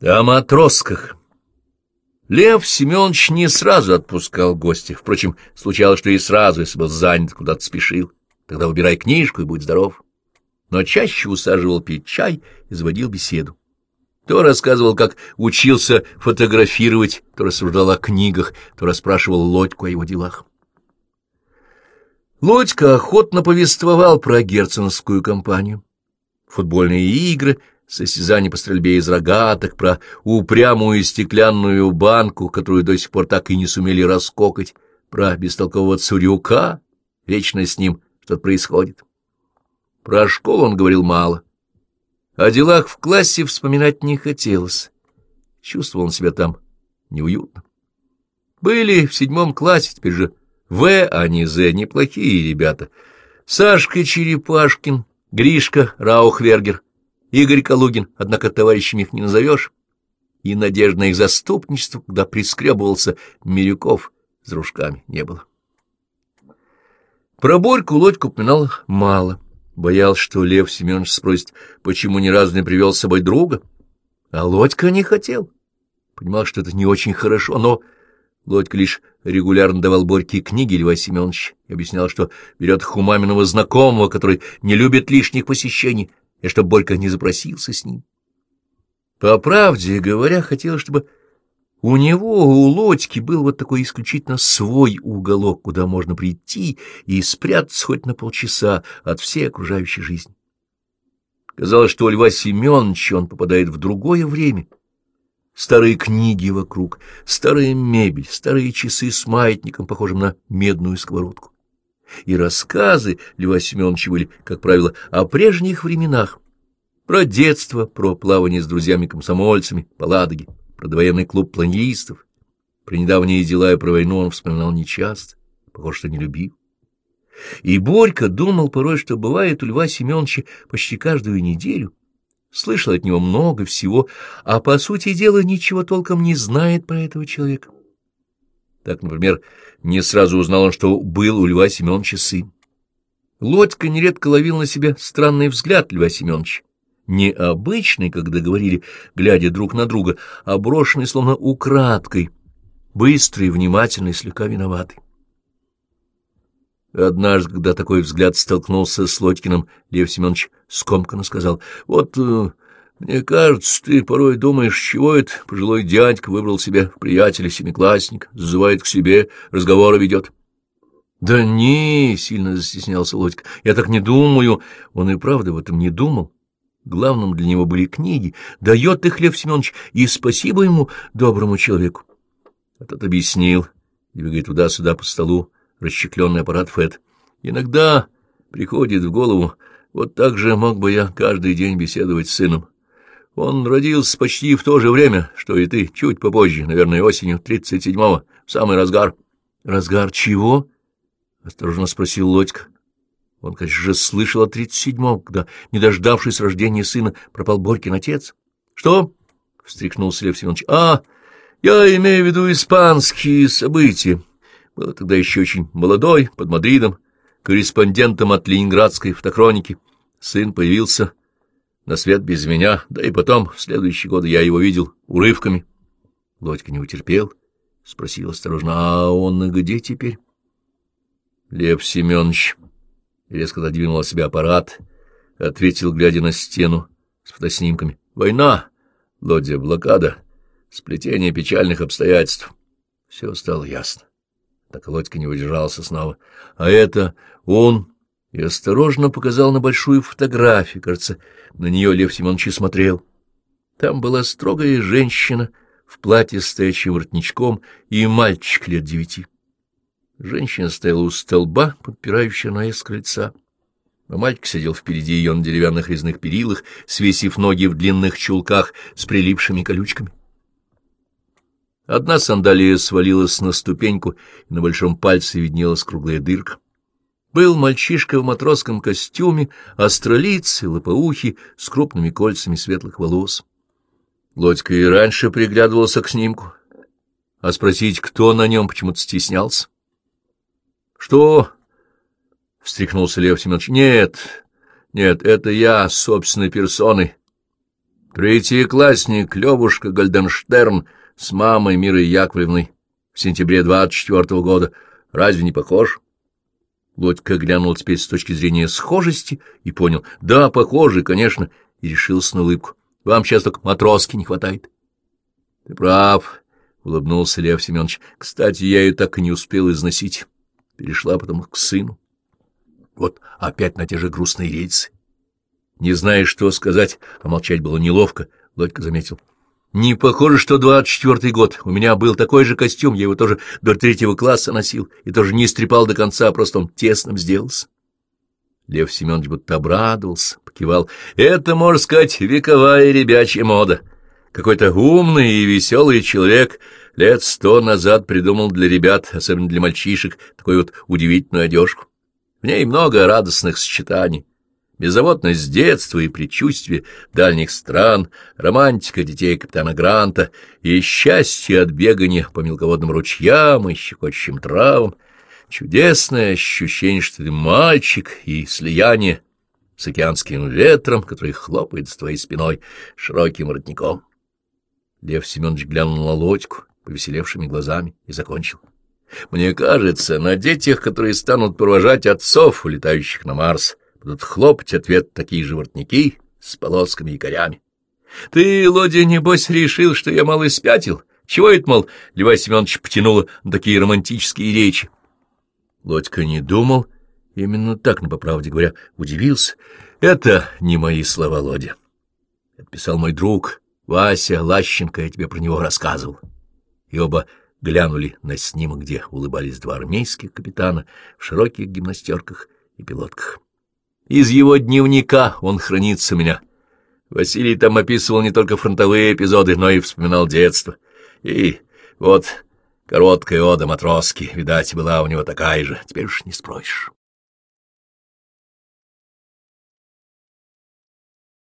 О матросках. Лев Семенович не сразу отпускал гостя. Впрочем, случалось, что и сразу, если был занят, куда-то спешил. Тогда убирай книжку и будь здоров. Но чаще усаживал пить чай и заводил беседу. То рассказывал, как учился фотографировать, то рассуждал о книгах, то расспрашивал Лодьку о его делах. Лодька охотно повествовал про герценовскую компанию, футбольные игры — состязание по стрельбе из рогаток, про упрямую стеклянную банку, которую до сих пор так и не сумели раскокать, про бестолкового цурюка, вечно с ним что-то происходит. Про школу он говорил мало. О делах в классе вспоминать не хотелось. Чувствовал он себя там неуютно. Были в седьмом классе, теперь же В, а не З, неплохие ребята. Сашка Черепашкин, Гришка Раухвергер — Игорь Калугин, однако товарищами их не назовешь, и надежды на их заступничество, когда прискребывался Мирюков с дружками, не было. Про Борьку Лодьку упоминал мало. Боялся, что Лев Семенович спросит, почему ни разу не привел с собой друга. А Лодька не хотел. Понимал, что это не очень хорошо, но Лодька лишь регулярно давал Борьке книги Льва Семеновича и объяснял, что берет хумаминого знакомого, который не любит лишних посещений, и чтобы Борька не запросился с ним. По правде говоря, хотелось, чтобы у него, у Лодьки, был вот такой исключительно свой уголок, куда можно прийти и спрятаться хоть на полчаса от всей окружающей жизни. Казалось, что у Льва Семеновича он попадает в другое время. Старые книги вокруг, старая мебель, старые часы с маятником, похожим на медную сковородку и рассказы Льва Семеновича были, как правило, о прежних временах, про детство, про плавание с друзьями-комсомольцами по Ладоге, про довоенный клуб планеристов. Про недавние дела и про войну он вспоминал нечасто, похоже, что не любил. И Борька думал порой, что бывает у Льва Семеновича почти каждую неделю, слышал от него много всего, а по сути дела ничего толком не знает про этого человека. Так, например, не сразу узнал он, что был у Льва Семеновича сын. Лодька нередко ловил на себя странный взгляд Льва Семеновича. Необычный, когда говорили, глядя друг на друга, а брошенный словно украдкой, быстрый, внимательный, слегка виноватый. Однажды, когда такой взгляд столкнулся с Лодькиным, Лев Семенович скомканно сказал, — Вот э, мне кажется, ты порой думаешь, чего это пожилой дядька выбрал себе приятеля семиклассник, зазывает к себе, разговоры ведет. — Да не, — сильно застеснялся Лодька, — я так не думаю. Он и правда в этом не думал. Главным для него были книги. Дает их Лев Семенович, и спасибо ему, доброму человеку. А тот объяснил, двигая туда-сюда по столу, расщекленный аппарат ФЭД. Иногда приходит в голову, вот так же мог бы я каждый день беседовать с сыном. Он родился почти в то же время, что и ты, чуть попозже, наверное, осенью тридцать седьмого, в самый разгар. — Разгар чего? — осторожно спросил Лодька. Он, конечно же, слышал о тридцать седьмом, когда, не дождавшись рождения сына, пропал Борькин отец. — Что? — встряхнулся Лев Семенович. — А, я имею в виду испанские события. Был тогда еще очень молодой, под Мадридом, корреспондентом от ленинградской фотохроники. Сын появился на свет без меня, да и потом, в следующие годы я его видел урывками. Лодька не утерпел, спросил осторожно, а он где теперь? Лев Семенович резко задвинул от себя аппарат, ответил, глядя на стену с фотоснимками. Война, Лодя, блокада, сплетение печальных обстоятельств. Все стало ясно. Так Лодька не выдержался снова. А это он и осторожно показал на большую фотографию. Кажется, на нее Лев Семенович смотрел. Там была строгая женщина в платье с воротничком и мальчик лет девяти. Женщина стояла у столба, подпирающая наезд крыльца. А мальчик сидел впереди ее на деревянных резных перилах, свесив ноги в длинных чулках с прилипшими колючками. Одна сандалия свалилась на ступеньку, и на большом пальце виднелась круглая дырка. Был мальчишка в матросском костюме, астролиц и лопоухий, с крупными кольцами светлых волос. Лодька и раньше приглядывался к снимку, а спросить, кто на нем, почему-то стеснялся. — Что? — встряхнулся Лев Семенович. — Нет, нет, это я, собственной персоной. Третьеклассник Левушка Гальденштерн с мамой Мирой Яковлевной в сентябре двадцать четвертого года. Разве не похож? Лодька глянул теперь с точки зрения схожести и понял. Да, похожи, конечно, и решился на улыбку. Вам сейчас только матроски не хватает. — Ты прав, — улыбнулся Лев Семенович. — Кстати, я ее так и не успел износить. Перешла потом к сыну. Вот опять на те же грустные рельсы. Не зная, что сказать, а молчать было неловко, Лодька заметил. Не похоже, что двадцать четвертый год. У меня был такой же костюм, я его тоже до третьего класса носил, и тоже не стрепал до конца, а просто он тесным сделался. Лев Семенович будто обрадовался, покивал. Это, можно сказать, вековая ребячья мода. Какой-то умный и веселый человек лет сто назад придумал для ребят, особенно для мальчишек, такую вот удивительную одежку. В ней много радостных сочетаний беззаботность детства и предчувствие дальних стран, романтика детей капитана Гранта и счастье от бегания по мелководным ручьям и щекочущим травам, чудесное ощущение, что ты мальчик, и слияние с океанским ветром, который хлопает с твоей спиной широким воротником. Лев Семенович глянул на лодьку повеселевшими глазами и закончил. Мне кажется, на детях, которые станут провожать отцов, улетающих на Марс, будут хлопать ответ такие же воротники с полосками и корями. Ты, Лодя, небось, решил, что я мало спятил? Чего это, мол, Левай Семенович потянула на такие романтические речи? Лодька не думал, именно так, но, по правде говоря, удивился. Это не мои слова, Лодя. Это писал мой друг Вася Лащенко, я тебе про него рассказывал. И оба глянули на снимок, где улыбались два армейских капитана в широких гимнастерках и пилотках. Из его дневника он хранится у меня. Василий там описывал не только фронтовые эпизоды, но и вспоминал детство. И вот короткая ода матроски, видать, была у него такая же, теперь уж не спросишь.